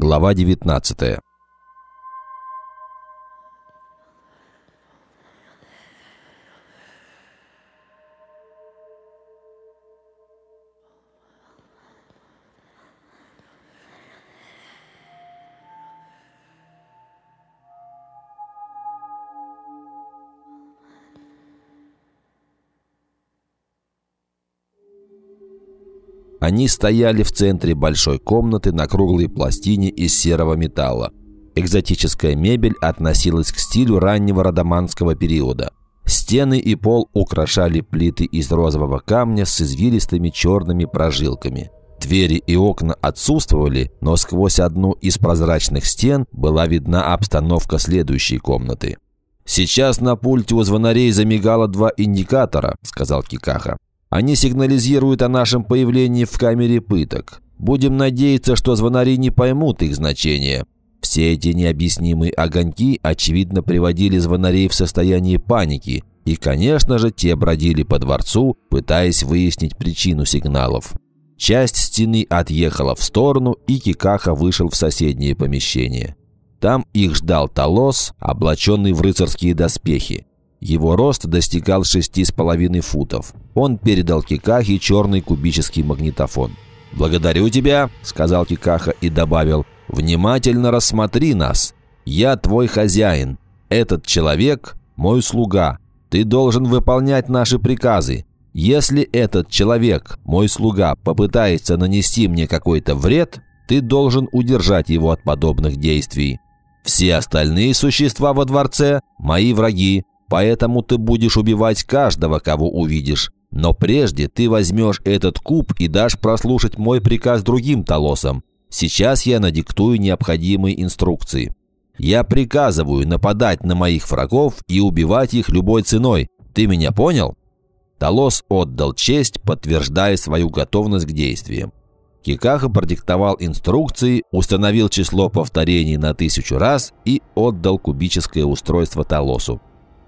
Глава 19 Они стояли в центре большой комнаты на круглой пластине из серого металла. Экзотическая мебель относилась к стилю раннего родоманского периода. Стены и пол украшали плиты из розового камня с извилистыми черными прожилками. Двери и окна отсутствовали, но сквозь одну из прозрачных стен была видна обстановка следующей комнаты. «Сейчас на пульте у звонарей замигало два индикатора», – сказал Кикаха. Они сигнализируют о нашем появлении в камере пыток. Будем надеяться, что звонари не поймут их значение. Все эти необъяснимые огоньки, очевидно, приводили звонарей в состояние паники, и, конечно же, те бродили по дворцу, пытаясь выяснить причину сигналов. Часть стены отъехала в сторону, и Кикаха вышел в соседнее помещение. Там их ждал Талос, облаченный в рыцарские доспехи. Его рост достигал шести с половиной футов. Он передал Кикахе черный кубический магнитофон. «Благодарю тебя», — сказал Кикаха и добавил, «внимательно рассмотри нас. Я твой хозяин. Этот человек — мой слуга. Ты должен выполнять наши приказы. Если этот человек, мой слуга, попытается нанести мне какой-то вред, ты должен удержать его от подобных действий. Все остальные существа во дворце – мои враги, Поэтому ты будешь убивать каждого, кого увидишь. Но прежде ты возьмешь этот куб и дашь прослушать мой приказ другим толосам. Сейчас я надиктую необходимые инструкции. Я приказываю нападать на моих врагов и убивать их любой ценой. Ты меня понял?» Толос отдал честь, подтверждая свою готовность к действиям. Кикаха продиктовал инструкции, установил число повторений на тысячу раз и отдал кубическое устройство Толосу.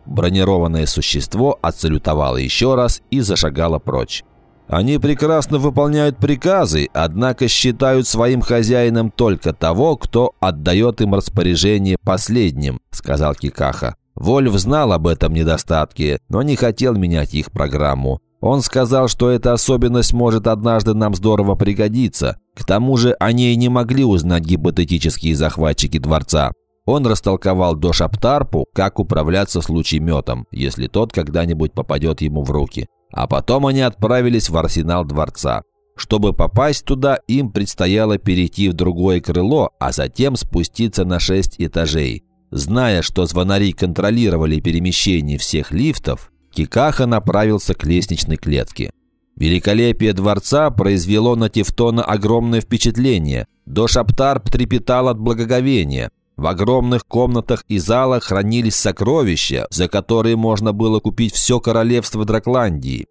Бронированное существо отсалютовало еще раз и зашагало прочь. Они прекрасно выполняют приказы, однако считают своим хозяином только того, кто отдает им распоряжение последним», — сказал Кикаха. Вольф знал об этом недостатке, но не хотел менять их программу. Он сказал, что эта особенность может однажды нам здорово пригодиться. К тому же они и не могли узнать гипотетические захватчики дворца. Он растолковал до Шаптарпу, как управляться с лучеметом, если тот когда-нибудь попадет ему в руки. А потом они отправились в арсенал дворца. Чтобы попасть туда, им предстояло перейти в другое крыло, а затем спуститься на шесть этажей. Зная, что звонари контролировали перемещение всех лифтов, Кикаха направился к лестничной клетке. Великолепие дворца произвело на Тевтона огромное впечатление. До Шаптарп трепетал от благоговения. В огромных комнатах и залах хранились сокровища, за которые можно было купить все королевство Дракландии.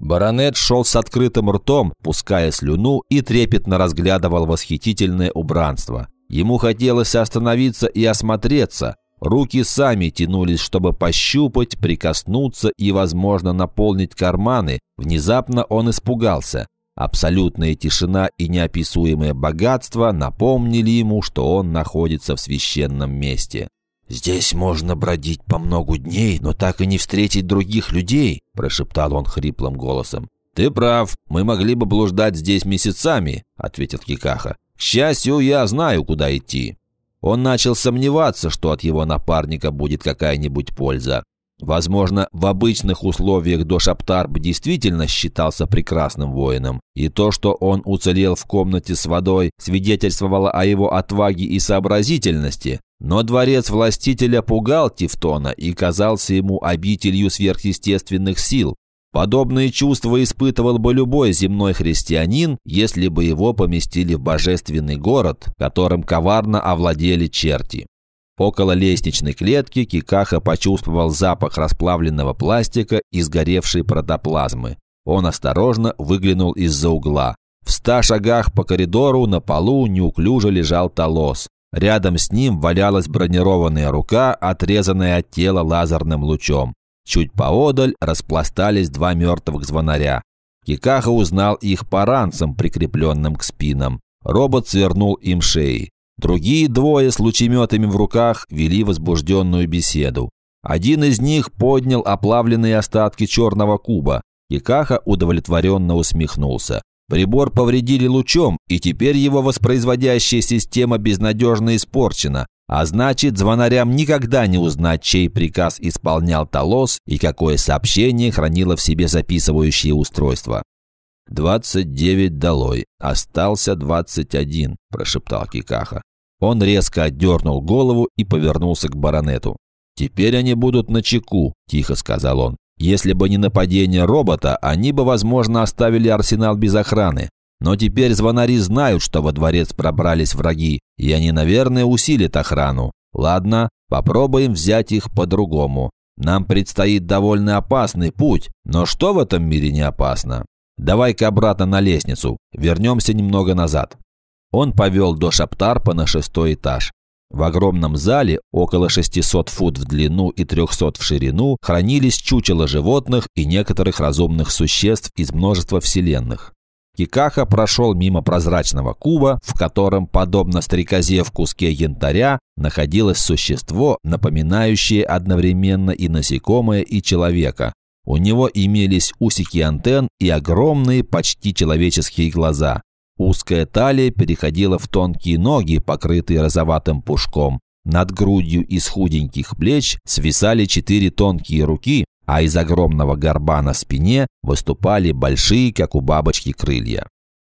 Баронет шел с открытым ртом, пуская слюну, и трепетно разглядывал восхитительное убранство. Ему хотелось остановиться и осмотреться. Руки сами тянулись, чтобы пощупать, прикоснуться и, возможно, наполнить карманы. Внезапно он испугался. Абсолютная тишина и неописуемое богатство напомнили ему, что он находится в священном месте. «Здесь можно бродить по многу дней, но так и не встретить других людей», – прошептал он хриплым голосом. «Ты прав, мы могли бы блуждать здесь месяцами», – ответил Кикаха. «К счастью, я знаю, куда идти». Он начал сомневаться, что от его напарника будет какая-нибудь польза. Возможно, в обычных условиях Дошаптарб действительно считался прекрасным воином, и то, что он уцелел в комнате с водой, свидетельствовало о его отваге и сообразительности. Но дворец властителя пугал Тевтона и казался ему обителью сверхъестественных сил. Подобные чувства испытывал бы любой земной христианин, если бы его поместили в божественный город, которым коварно овладели черти. Около лестничной клетки Кикаха почувствовал запах расплавленного пластика и сгоревшей протоплазмы. Он осторожно выглянул из-за угла. В ста шагах по коридору на полу неуклюже лежал Толос. Рядом с ним валялась бронированная рука, отрезанная от тела лазерным лучом. Чуть поодаль распластались два мертвых звонаря. Кикаха узнал их по ранцам, прикрепленным к спинам. Робот свернул им шеи. Другие двое с лучеметами в руках вели возбужденную беседу. Один из них поднял оплавленные остатки черного куба. Кикаха удовлетворенно усмехнулся. Прибор повредили лучом, и теперь его воспроизводящая система безнадежно испорчена. А значит, звонарям никогда не узнать, чей приказ исполнял Талос и какое сообщение хранило в себе записывающее устройство. «Двадцать девять долой. Остался двадцать один», – прошептал Кикаха. Он резко отдернул голову и повернулся к баронету. «Теперь они будут на чеку», – тихо сказал он. «Если бы не нападение робота, они бы, возможно, оставили арсенал без охраны. Но теперь звонари знают, что во дворец пробрались враги, и они, наверное, усилят охрану. Ладно, попробуем взять их по-другому. Нам предстоит довольно опасный путь, но что в этом мире не опасно? Давай-ка обратно на лестницу, вернемся немного назад. Он повел до Шаптарпа на шестой этаж. В огромном зале, около 600 фут в длину и 300 в ширину, хранились чучела животных и некоторых разумных существ из множества вселенных. Кикаха прошел мимо прозрачного куба, в котором, подобно стрекозе в куске янтаря, находилось существо, напоминающее одновременно и насекомое, и человека. У него имелись усики антенн и огромные, почти человеческие глаза. Узкая талия переходила в тонкие ноги, покрытые розоватым пушком. Над грудью из худеньких плеч свисали четыре тонкие руки, а из огромного горба на спине выступали большие, как у бабочки, крылья.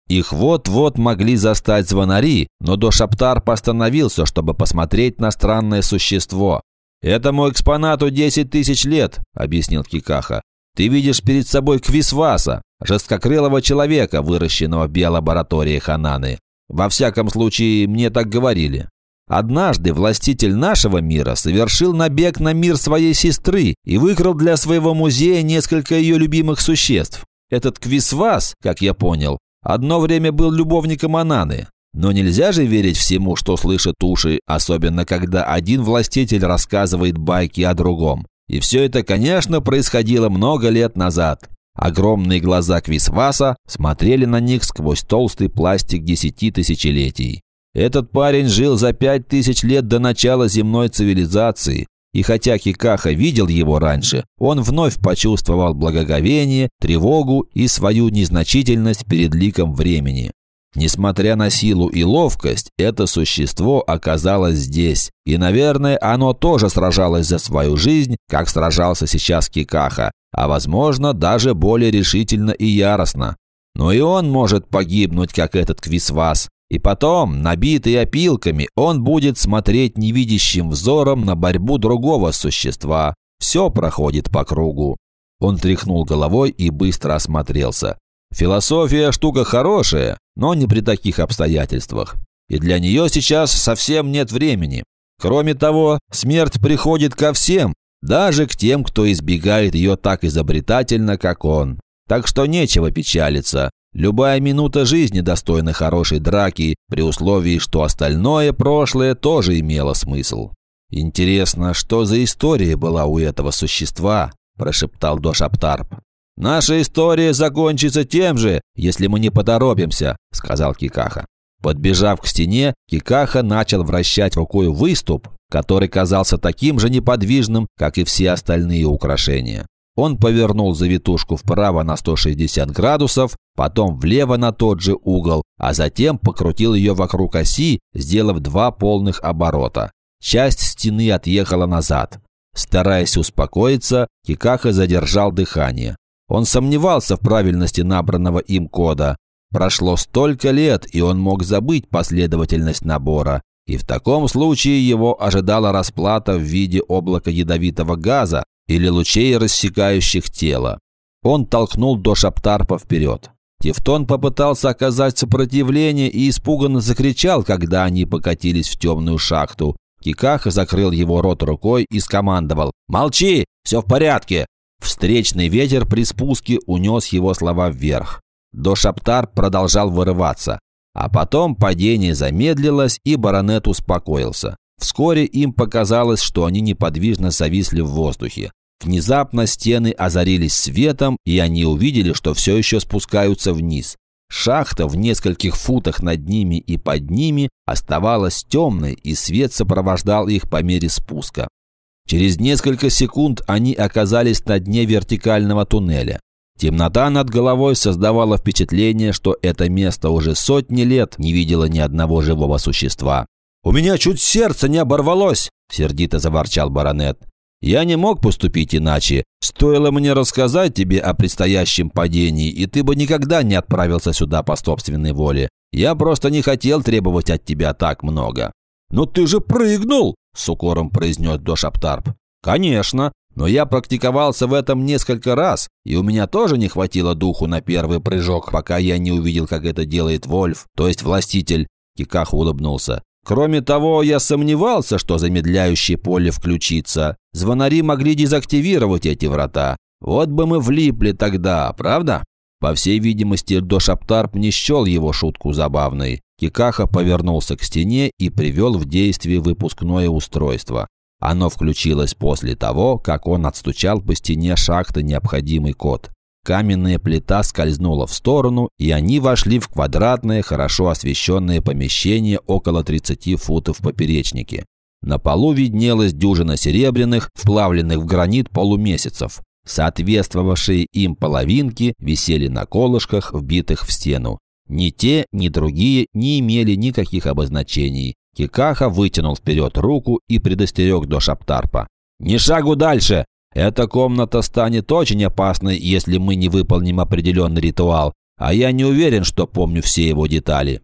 Их вот-вот могли застать звонари, но Дошаптар постановился, чтобы посмотреть на странное существо. «Этому экспонату 10 тысяч лет», — объяснил Кикаха. «Ты видишь перед собой Квисваса, жесткокрылого человека, выращенного в биолаборатории Хананы. Во всяком случае, мне так говорили. Однажды властитель нашего мира совершил набег на мир своей сестры и выкрал для своего музея несколько ее любимых существ. Этот Квисвас, как я понял, одно время был любовником Ананы. Но нельзя же верить всему, что слышат уши, особенно когда один властитель рассказывает байки о другом. И все это, конечно, происходило много лет назад. Огромные глаза Квисваса смотрели на них сквозь толстый пластик десяти тысячелетий. Этот парень жил за пять тысяч лет до начала земной цивилизации, и хотя Кикаха видел его раньше, он вновь почувствовал благоговение, тревогу и свою незначительность перед ликом времени. Несмотря на силу и ловкость, это существо оказалось здесь. И, наверное, оно тоже сражалось за свою жизнь, как сражался сейчас Кикаха, а, возможно, даже более решительно и яростно. Но и он может погибнуть, как этот Квисвас. И потом, набитый опилками, он будет смотреть невидящим взором на борьбу другого существа. Все проходит по кругу. Он тряхнул головой и быстро осмотрелся. Философия штука хорошая, но не при таких обстоятельствах. И для нее сейчас совсем нет времени. Кроме того, смерть приходит ко всем, даже к тем, кто избегает ее так изобретательно, как он. Так что нечего печалиться. Любая минута жизни достойна хорошей драки, при условии, что остальное прошлое тоже имело смысл. «Интересно, что за история была у этого существа?» – прошептал Дошаптарп. «Наша история закончится тем же, если мы не поторопимся», – сказал Кикаха. Подбежав к стене, Кикаха начал вращать рукой выступ, который казался таким же неподвижным, как и все остальные украшения. Он повернул завитушку вправо на 160 градусов, потом влево на тот же угол, а затем покрутил ее вокруг оси, сделав два полных оборота. Часть стены отъехала назад. Стараясь успокоиться, Кикаха задержал дыхание. Он сомневался в правильности набранного им кода. Прошло столько лет, и он мог забыть последовательность набора. И в таком случае его ожидала расплата в виде облака ядовитого газа или лучей, рассекающих тело. Он толкнул до Шаптарпа вперед. Тевтон попытался оказать сопротивление и испуганно закричал, когда они покатились в темную шахту. Кикаха закрыл его рот рукой и скомандовал «Молчи! Все в порядке!» Встречный ветер при спуске унес его слова вверх. Дошаптар продолжал вырываться. А потом падение замедлилось, и баронет успокоился. Вскоре им показалось, что они неподвижно зависли в воздухе. Внезапно стены озарились светом, и они увидели, что все еще спускаются вниз. Шахта в нескольких футах над ними и под ними оставалась темной, и свет сопровождал их по мере спуска. Через несколько секунд они оказались на дне вертикального туннеля. Темнота над головой создавала впечатление, что это место уже сотни лет не видело ни одного живого существа. «У меня чуть сердце не оборвалось!» – сердито заворчал баронет. «Я не мог поступить иначе. Стоило мне рассказать тебе о предстоящем падении, и ты бы никогда не отправился сюда по собственной воле. Я просто не хотел требовать от тебя так много». «Но ты же прыгнул!» – с укором произнес Дошаптарп. «Конечно, но я практиковался в этом несколько раз, и у меня тоже не хватило духу на первый прыжок, пока я не увидел, как это делает Вольф, то есть властитель». Киках улыбнулся. Кроме того, я сомневался, что замедляющее поле включится. Звонари могли дезактивировать эти врата. Вот бы мы влипли тогда, правда? По всей видимости, Дошаптарп не счел его шутку забавной. Кикаха повернулся к стене и привел в действие выпускное устройство. Оно включилось после того, как он отстучал по стене шахты необходимый код. Каменная плита скользнула в сторону, и они вошли в квадратное, хорошо освещенное помещение около 30 футов в поперечнике. На полу виднелась дюжина серебряных, вплавленных в гранит полумесяцев. Соответствовавшие им половинки висели на колышках, вбитых в стену. Ни те, ни другие не имели никаких обозначений. Кикаха вытянул вперед руку и предостерег до Шаптарпа. «Ни шагу дальше! Эта комната станет очень опасной, если мы не выполним определенный ритуал, а я не уверен, что помню все его детали».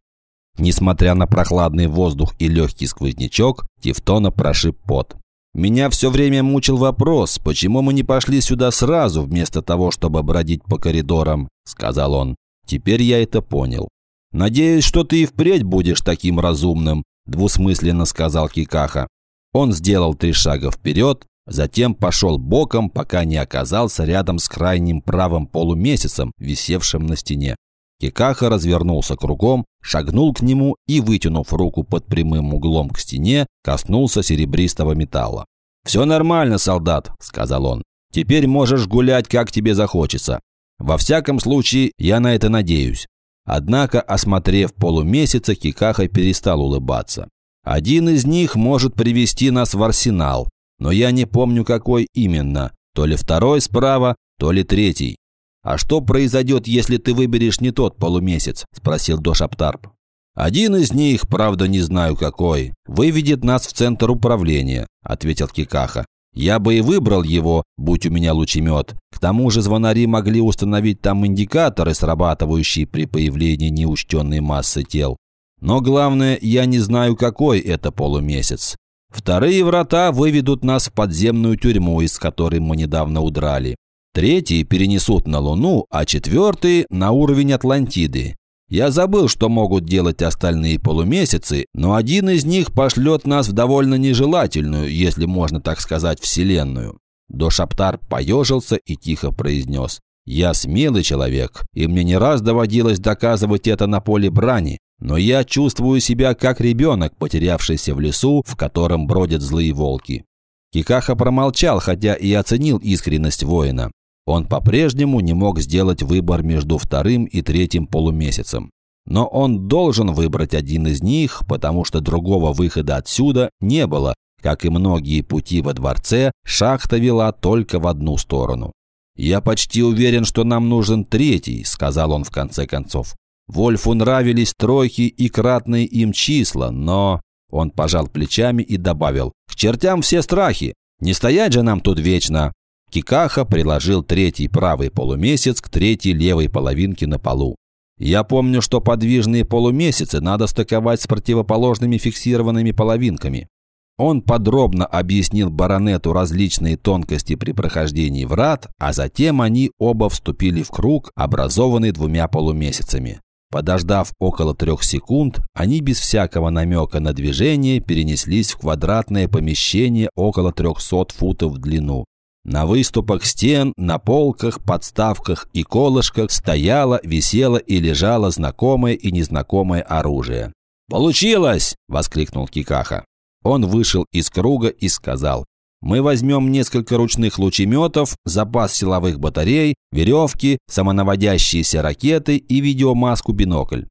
Несмотря на прохладный воздух и легкий сквознячок, Тевтона прошиб пот. «Меня все время мучил вопрос, почему мы не пошли сюда сразу, вместо того, чтобы бродить по коридорам», — сказал он. «Теперь я это понял». «Надеюсь, что ты и впредь будешь таким разумным», – двусмысленно сказал Кикаха. Он сделал три шага вперед, Затем пошел боком, пока не оказался рядом с крайним правым полумесяцем, висевшим на стене. Кикаха развернулся кругом, шагнул к нему и, вытянув руку под прямым углом к стене, коснулся серебристого металла. «Все нормально, солдат», – сказал он. «Теперь можешь гулять, как тебе захочется. Во всяком случае, я на это надеюсь». Однако, осмотрев полумесяца, Кикаха перестал улыбаться. «Один из них может привести нас в арсенал, но я не помню, какой именно. То ли второй справа, то ли третий. «А что произойдет, если ты выберешь не тот полумесяц?» – спросил Дош Аптарп. «Один из них, правда не знаю какой, выведет нас в центр управления», – ответил Кикаха. «Я бы и выбрал его, будь у меня лучемет. К тому же звонари могли установить там индикаторы, срабатывающие при появлении неучтенной массы тел. Но главное, я не знаю, какой это полумесяц. Вторые врата выведут нас в подземную тюрьму, из которой мы недавно удрали. Третьи перенесут на Луну, а четвертые – на уровень Атлантиды. Я забыл, что могут делать остальные полумесяцы, но один из них пошлет нас в довольно нежелательную, если можно так сказать, вселенную. Дошаптар поежился и тихо произнес. «Я смелый человек, и мне не раз доводилось доказывать это на поле брани, но я чувствую себя как ребенок, потерявшийся в лесу, в котором бродят злые волки. Кикаха промолчал, хотя и оценил искренность воина. Он по-прежнему не мог сделать выбор между вторым и третьим полумесяцем. Но он должен выбрать один из них, потому что другого выхода отсюда не было. Как и многие пути во дворце, шахта вела только в одну сторону. «Я почти уверен, что нам нужен третий», – сказал он в конце концов. Вольфу нравились тройки и кратные им числа, но... Он пожал плечами и добавил. «К чертям все страхи! Не стоять же нам тут вечно!» Кикаха приложил третий правый полумесяц к третьей левой половинке на полу. «Я помню, что подвижные полумесяцы надо стыковать с противоположными фиксированными половинками». Он подробно объяснил баронету различные тонкости при прохождении врат, а затем они оба вступили в круг, образованный двумя полумесяцами. Подождав около трех секунд, они без всякого намека на движение перенеслись в квадратное помещение около 300 футов в длину. На выступах стен, на полках, подставках и колышках стояло, висело и лежало знакомое и незнакомое оружие. «Получилось!» – воскликнул Кикаха. Он вышел из круга и сказал, Мы возьмем несколько ручных лучеметов, запас силовых батарей, веревки, самонаводящиеся ракеты и видеомаску-бинокль.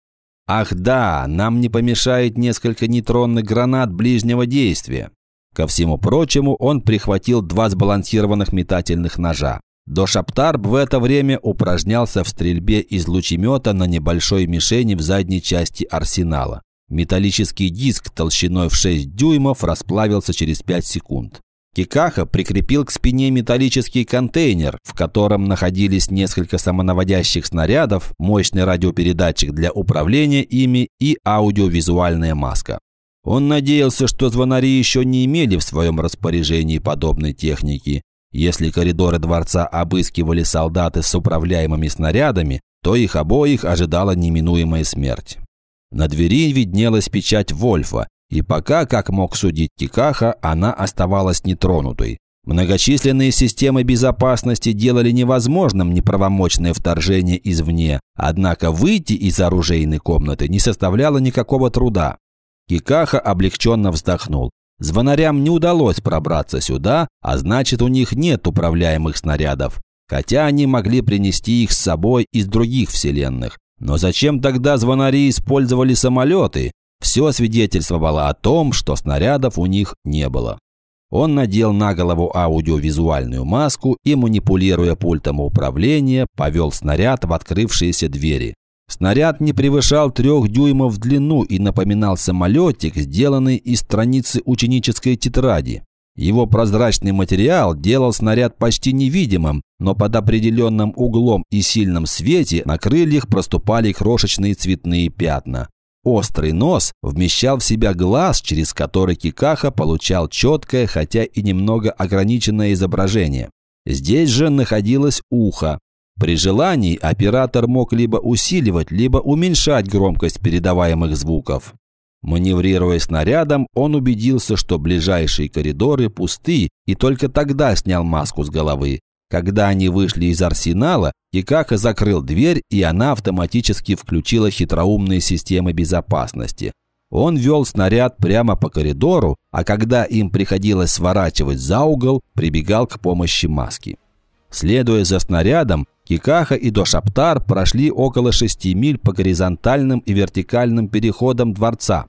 Ах да, нам не помешает несколько нейтронных гранат ближнего действия. Ко всему прочему, он прихватил два сбалансированных метательных ножа. Дошаптарб в это время упражнялся в стрельбе из лучемета на небольшой мишени в задней части арсенала. Металлический диск толщиной в 6 дюймов расплавился через 5 секунд. Кикаха прикрепил к спине металлический контейнер, в котором находились несколько самонаводящих снарядов, мощный радиопередатчик для управления ими и аудиовизуальная маска. Он надеялся, что звонари еще не имели в своем распоряжении подобной техники. Если коридоры дворца обыскивали солдаты с управляемыми снарядами, то их обоих ожидала неминуемая смерть. На двери виднелась печать Вольфа, и пока, как мог судить Тикаха, она оставалась нетронутой. Многочисленные системы безопасности делали невозможным неправомочное вторжение извне, однако выйти из оружейной комнаты не составляло никакого труда. Кикаха облегченно вздохнул. Звонарям не удалось пробраться сюда, а значит у них нет управляемых снарядов, хотя они могли принести их с собой из других вселенных. Но зачем тогда звонари использовали самолеты? Все свидетельствовало о том, что снарядов у них не было. Он надел на голову аудиовизуальную маску и, манипулируя пультом управления, повел снаряд в открывшиеся двери. Снаряд не превышал трех дюймов в длину и напоминал самолетик, сделанный из страницы ученической тетради. Его прозрачный материал делал снаряд почти невидимым, но под определенным углом и сильном свете на крыльях проступали крошечные цветные пятна. Острый нос вмещал в себя глаз, через который Кикаха получал четкое, хотя и немного ограниченное изображение. Здесь же находилось ухо. При желании оператор мог либо усиливать, либо уменьшать громкость передаваемых звуков. Маневрируя снарядом, он убедился, что ближайшие коридоры пусты, и только тогда снял маску с головы. Когда они вышли из арсенала, Кикаха закрыл дверь, и она автоматически включила хитроумные системы безопасности. Он вел снаряд прямо по коридору, а когда им приходилось сворачивать за угол, прибегал к помощи маски. Следуя за снарядом, Кикаха и Дошаптар прошли около шести миль по горизонтальным и вертикальным переходам дворца.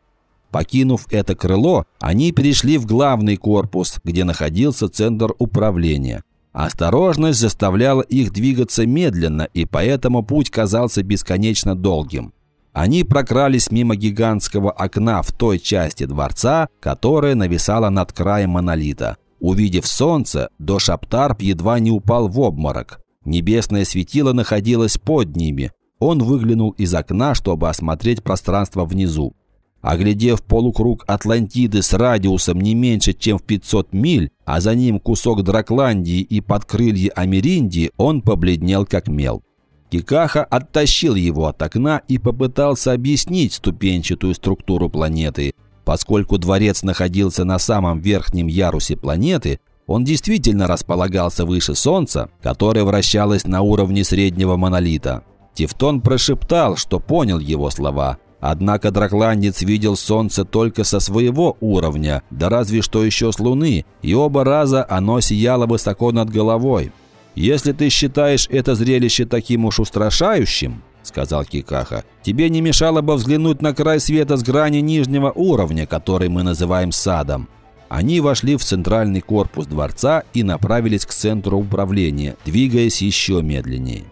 Покинув это крыло, они перешли в главный корпус, где находился центр управления. Осторожность заставляла их двигаться медленно, и поэтому путь казался бесконечно долгим. Они прокрались мимо гигантского окна в той части дворца, которая нависала над краем монолита. Увидев солнце, Дошаптарп едва не упал в обморок. Небесное светило находилось под ними. Он выглянул из окна, чтобы осмотреть пространство внизу. Оглядев полукруг Атлантиды с радиусом не меньше, чем в 500 миль, а за ним кусок Дракландии и подкрылья Америндии, он побледнел как мел. Кикаха оттащил его от окна и попытался объяснить ступенчатую структуру планеты. Поскольку дворец находился на самом верхнем ярусе планеты, он действительно располагался выше Солнца, которое вращалось на уровне среднего монолита. Тевтон прошептал, что понял его слова. Однако дракландец видел Солнце только со своего уровня, да разве что еще с Луны, и оба раза оно сияло высоко над головой. «Если ты считаешь это зрелище таким уж устрашающим, — сказал Кикаха, — тебе не мешало бы взглянуть на край света с грани нижнего уровня, который мы называем садом. Они вошли в центральный корпус дворца и направились к центру управления, двигаясь еще медленнее.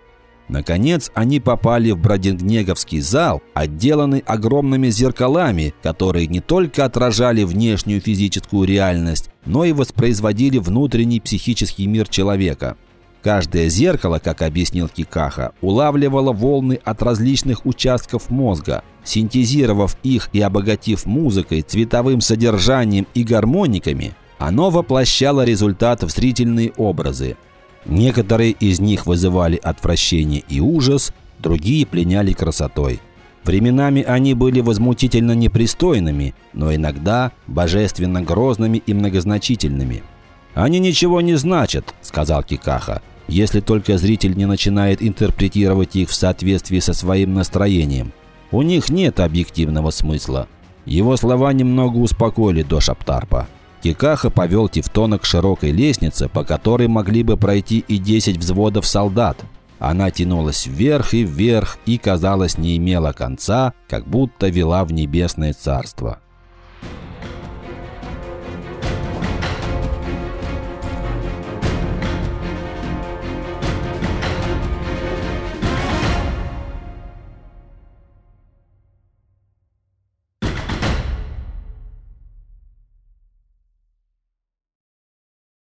Наконец, они попали в Бродингнеговский зал, отделанный огромными зеркалами, которые не только отражали внешнюю физическую реальность, но и воспроизводили внутренний психический мир человека – Каждое зеркало, как объяснил Кикаха, улавливало волны от различных участков мозга. Синтезировав их и обогатив музыкой, цветовым содержанием и гармониками, оно воплощало результат в зрительные образы. Некоторые из них вызывали отвращение и ужас, другие пленяли красотой. Временами они были возмутительно непристойными, но иногда божественно грозными и многозначительными – «Они ничего не значат», – сказал Кикаха, «если только зритель не начинает интерпретировать их в соответствии со своим настроением. У них нет объективного смысла». Его слова немного успокоили до Шаптарпа. Кикаха повел Тевтона к широкой лестнице, по которой могли бы пройти и 10 взводов солдат. Она тянулась вверх и вверх и, казалось, не имела конца, как будто вела в небесное царство.